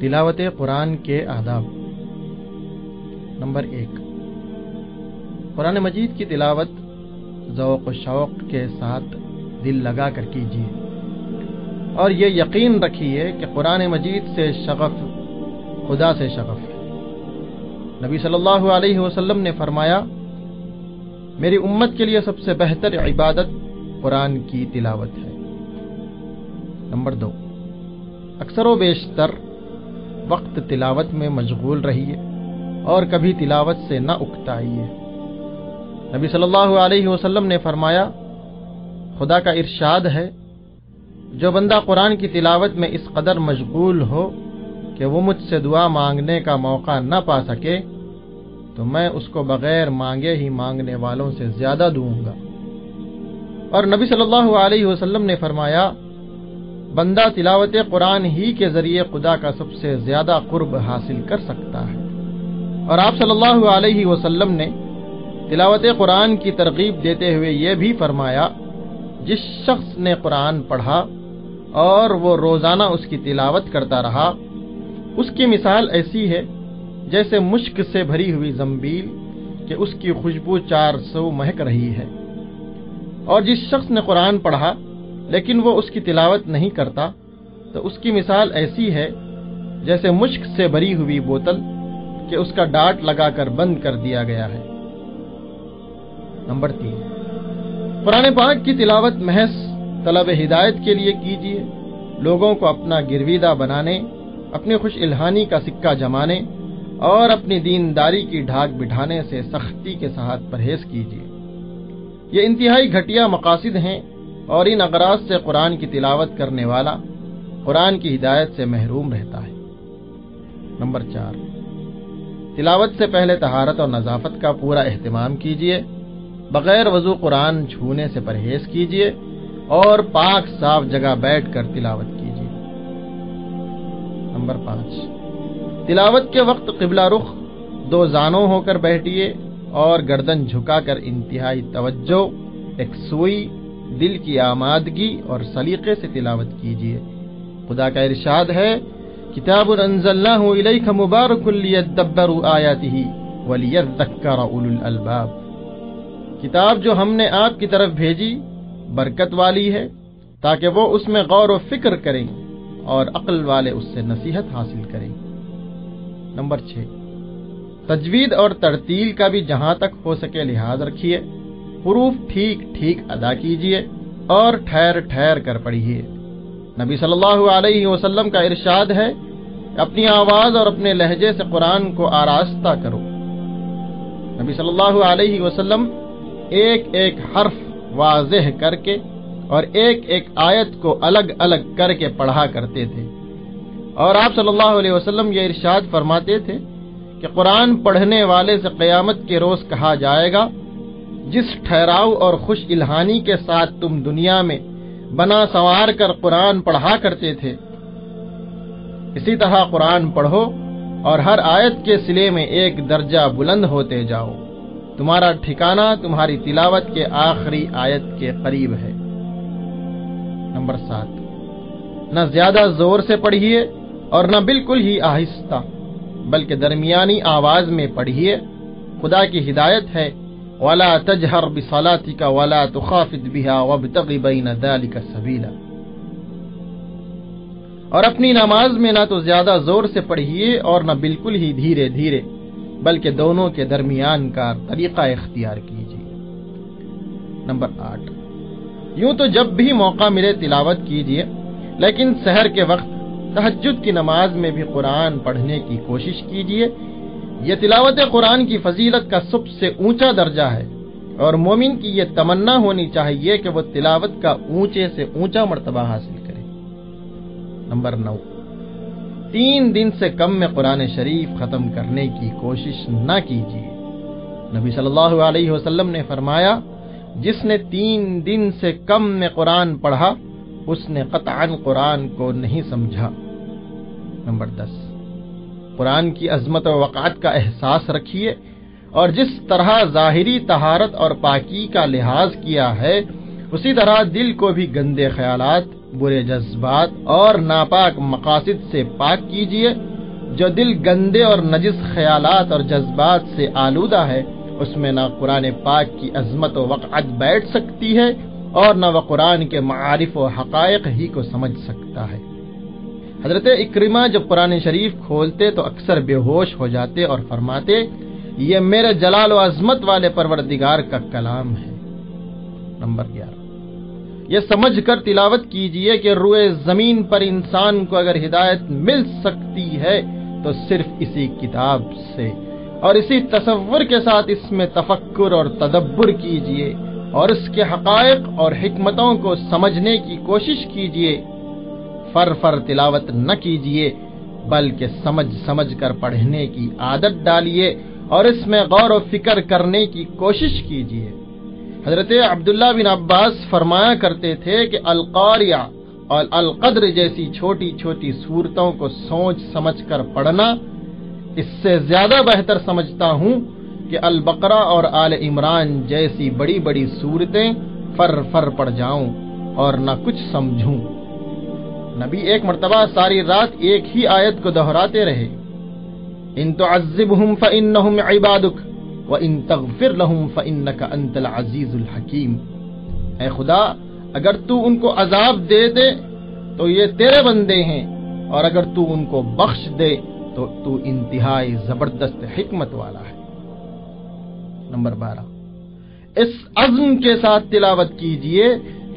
تلاوت قرآن کے آداب۔ نمبر ایک۔ قرآن مجید کی تلاوت ذوق و شوق کے ساتھ دل لگا کر کیجیے۔ اور یہ یقین رکھیے کہ قرآن مجید سے شغف خدا سے شغف ہے۔ نبی صلی اللہ علیہ وسلم نے فرمایا، میری امت کے لیے سب سے بہتر عبادت قرآن کی تلاوت ہے۔ نمبر دو۔ اکثر و بیشتر وقت تلاوت میں مشغول رہیے اور کبھی تلاوت سے نہ اکتائیے۔ نبی صلی اللہ علیہ وسلم نے فرمایا، خدا کا ارشاد ہے، جو بندہ قرآن کی تلاوت میں اس قدر مشغول ہو کہ وہ مجھ سے دعا مانگنے کا موقع نہ پا سکے، تو میں اس کو بغیر مانگے ہی مانگنے والوں سے زیادہ دوں گا۔ اور نبی صلی اللہ علیہ وسلم نے فرمایا بندہ تلاوت قرآن ہی کے ذریعے خدا کا سب سے زیادہ قرب حاصل کر سکتا ہے۔ اور آپ صلی اللہ علیہ وسلم نے تلاوت قرآن کی ترغیب دیتے ہوئے یہ بھی فرمایا، جس شخص نے قرآن پڑھا اور وہ روزانہ اس کی تلاوت کرتا رہا، اس کی مثال ایسی ہے جیسے مشک سے بھری ہوئی زمبیل کہ اس کی خوشبو چار سو مہک رہی ہے۔ اور جس شخص نے قرآن پڑھا لیکن وہ اس کی تلاوت نہیں کرتا، تو اس کی مثال ایسی ہے، جیسے مشک سے بری ہوئی بوتل کہ اس کا ڈاٹ لگا کر بند کر دیا گیا ہے۔ نمبر تین۔ قرآن پاک کی تلاوت محض طلب ہدایت کے لیے کیجیے لوگوں کو اپنا گرویدہ بنانے، اپنی خوش الہانی کا سکہ جمانے، اور اپنی دینداری کی ڈھاک بٹھانے سے سختی کے ساتھ پرہیز کیجیے یہ انتہائی گھٹیا مقاصد ہیں اور ان اغراض سے قرآن کی تلاوت کرنے والا قرآن کی ہدایت سے محروم رہتا ہے۔ نمبر چار۔ تلاوت سے پہلے تہارت اور نظافت کا پورا اہتمام کیجیے بغیر وضو قرآن چھونے سے پرہیز کیجیے اور پاک صاف جگہ بیٹھ کر تلاوت کیجیے نمبر پانچ۔ تلاوت کے وقت قبلہ رخ دو زانوں ہو کر بیٹھیے اور گردن جھکا کر انتہائی توجہ، ایک سوئی دل کی آمادگی اور سلیقے سے تلاوت کیجیے۔ خدا کا ارشاد ہے، کتاب الیک مبارک الالباب۔ کتاب جو ہم نے آپ کی طرف بھیجی برکت والی ہے، تاکہ وہ اس میں غور و فکر کریں اور عقل والے اس سے نصیحت حاصل کریں۔ نمبر چھ، تجوید اور ترتیل کا بھی جہاں تک ہو سکے لحاظ رکھیے۔ حروف ٹھیک ٹھیک ادا کیجیے اور ٹھہر ٹھہر کر پڑھیے نبی صلی اللہ علیہ وسلم کا ارشاد ہے، اپنی آواز اور اپنے لہجے سے قرآن کو آراستہ کرو۔ نبی صلی اللہ علیہ وسلم ایک ایک حرف واضح کر کے اور ایک ایک آیت کو الگ الگ کر کے پڑھا کرتے تھے۔ اور آپ صلی اللہ علیہ وسلم یہ ارشاد فرماتے تھے کہ قرآن پڑھنے والے سے قیامت کے روز کہا جائے گا جس ٹھہراؤ اور خوش الہانی کے ساتھ تم دنیا میں بنا سوار کر قرآن پڑھا کرتے تھے۔ اسی طرح قرآن پڑھو اور ہر آیت کے سلے میں ایک درجہ بلند ہوتے جاؤ۔ تمہارا ٹھکانہ تمہاری تلاوت کے آخری آیت کے قریب ہے۔ نمبر سات۔ نہ زیادہ زور سے پڑھیے اور نہ بالکل ہی آہستہ، بلکہ درمیانی آواز میں پڑھیے۔ خدا کی ہدایت ہے ولا تجہر بصلاتك ولا تخافت بها وابتغ بين ذلك سبيلا۔ اور اپنی نماز میں نہ تو زیادہ زور سے پڑھیے اور نہ بالکل ہی دھیرے دھیرے، بلکہ دونوں کے درمیان کا طریقہ اختیار کیجیے۔ نمبر آٹھ۔ یوں تو جب بھی موقع ملے تلاوت کیجیے، لیکن سحر کے وقت تحجد کی نماز میں بھی قرآن پڑھنے کی کوشش کیجیے۔ یہ تلاوت قرآن کی فضیلت کا سب سے اونچا درجہ ہے اور مومن کی یہ تمنا ہونی چاہیے کہ وہ تلاوت کا اونچے سے اونچا مرتبہ حاصل کرے۔ نمبر نو۔ تین دن سے کم میں قرآن شریف ختم کرنے کی کوشش نہ کیجیے۔ نبی صلی اللہ علیہ وسلم نے فرمایا، جس نے تین دن سے کم میں قرآن پڑھا، اس نے قطعا قرآن کو نہیں سمجھا۔ نمبر دس۔ قرآن کی عظمت و وقات کا احساس رکھیے اور جس طرح ظاہری تہارت اور پاکی کا لحاظ کیا ہے، اسی طرح دل کو بھی گندے خیالات، برے جذبات اور ناپاک مقاصد سے پاک کیجیے جو دل گندے اور نجس خیالات اور جذبات سے آلودہ ہے، اس میں نہ قرآن پاک کی عظمت و وقعت بیٹھ سکتی ہے اور نہ وہ قرآن کے معارف و حقائق ہی کو سمجھ سکتا ہے۔ حضرت اکرما جب قرآن شریف کھولتے تو اکثر بے ہوش ہو جاتے اور فرماتے، یہ میرے جلال و عظمت والے پروردگار کا کلام ہے۔ نمبر گیارہ۔ یہ سمجھ کر تلاوت کیجیے کہ روئے زمین پر انسان کو اگر ہدایت مل سکتی ہے تو صرف اسی کتاب سے۔ اور اسی تصور کے ساتھ اس میں تفکر اور تدبر کیجیے۔ اور اس کے حقائق اور حکمتوں کو سمجھنے کی کوشش کیجیے۔ فر فر تلاوت نہ کیجیے، بلکہ سمجھ سمجھ کر پڑھنے کی عادت ڈالیے اور اس میں غور و فکر کرنے کی کوشش کیجیے۔ حضرت عبداللہ بن عباس فرمایا کرتے تھے کہ القاریہ اور القدر جیسی چھوٹی چھوٹی صورتوں کو سوچ سمجھ کر پڑھنا، اس سے زیادہ بہتر سمجھتا ہوں کہ البقرہ اور آل عمران جیسی بڑی بڑی صورتیں فر فر پڑ جاؤں اور نہ کچھ سمجھوں۔ نبی ایک مرتبہ ساری رات ایک ہی آیت کو دہراتے رہے۔ ان تو عبادک و ان تغفر لہم فانک انت العزیز الحکیم۔ اے خدا، اگر تو ان کو عذاب دے دے، تو یہ تیرے بندے ہیں۔ اور اگر تو ان کو بخش دے، تو تو انتہائی زبردست حکمت والا ہے۔ نمبر بارہ۔ اس عزم کے ساتھ تلاوت کیجیے۔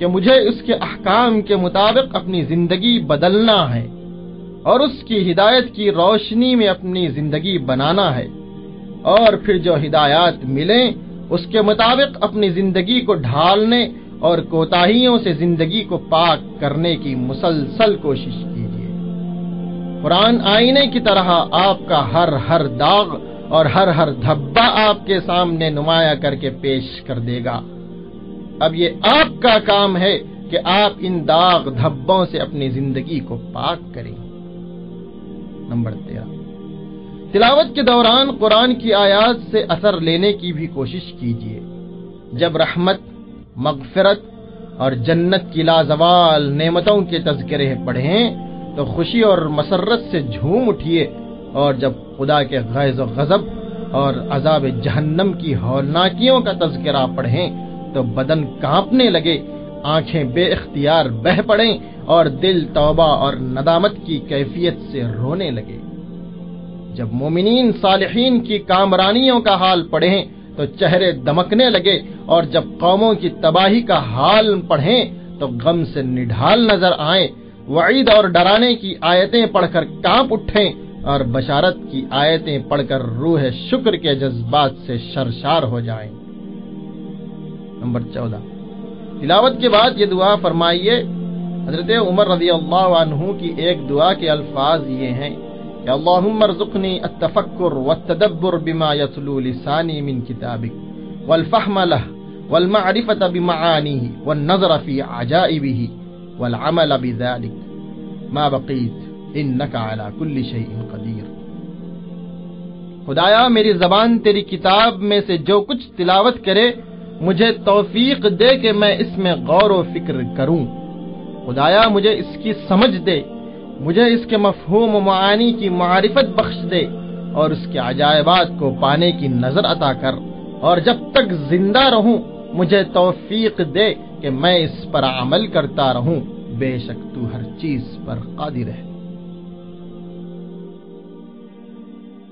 کہ مجھے اس کے احکام کے مطابق اپنی زندگی بدلنا ہے اور اس کی ہدایت کی روشنی میں اپنی زندگی بنانا ہے اور پھر جو ہدایات ملیں، اس کے مطابق اپنی زندگی کو ڈھالنے اور کوتاہیوں سے زندگی کو پاک کرنے کی مسلسل کوشش کیجیے قرآن آئینے کی طرح آپ کا ہر ہر داغ اور ہر ہر دھبا آپ کے سامنے نمایاں کر کے پیش کر دے گا۔ اب یہ آپ کا کام ہے کہ آپ ان داغ دھبوں سے اپنی زندگی کو پاک کریں۔ نمبر تیرہ۔ تلاوت کے دوران قرآن کی آیات سے اثر لینے کی بھی کوشش کیجیے جب رحمت، مغفرت اور جنت کی لازوال نعمتوں کے تذکرے پڑھیں، تو خوشی اور مسرت سے جھوم اٹھیے اور جب خدا کے غیظ و غضب اور عذاب جہنم کی ہولناکیوں کا تذکرہ پڑھیں تو بدن کانپنے لگے، آنکھیں بے اختیار بہ پڑیں اور دل توبہ اور ندامت کی کیفیت سے رونے لگے۔ جب مومنین صالحین کی کامرانیوں کا حال پڑھیں تو چہرے دمکنے لگے اور جب قوموں کی تباہی کا حال پڑھیں تو غم سے نڈھال نظر آئیں وعید اور ڈرانے کی آیتیں پڑھ کر کانپ اٹھیں اور بشارت کی آیتیں پڑھ کر روح شکر کے جذبات سے شرشار ہو جائیں۔ نمبر چودہ۔ تلاوت کے بعد یہ دعا فرمائیے، حضرت عمر رضی اللہ عنہ کی ایک دعا کے الفاظ یہ ہیں، کہ اللہم ارزقنی التفکر والتدبر بما یتلو لسانی من کتابک، والفحم له والمعرفة بمعانیه والنظر في عجائبه والعمل بذلك ما بقیت انك على كل شيء قدیر۔ خدایا، میری زبان تیری کتاب میں سے جو کچھ تلاوت کرے مجھے توفیق دے کہ میں اس میں غور و فکر کروں۔ خدایا مجھے اس کی سمجھ دے، مجھے اس کے مفہوم و معانی کی معرفت بخش دے اور اس کے عجائبات کو پانے کی نظر عطا کر۔ اور جب تک زندہ رہوں، مجھے توفیق دے کہ میں اس پر عمل کرتا رہوں۔ بے شک تو ہر چیز پر قادر ہے۔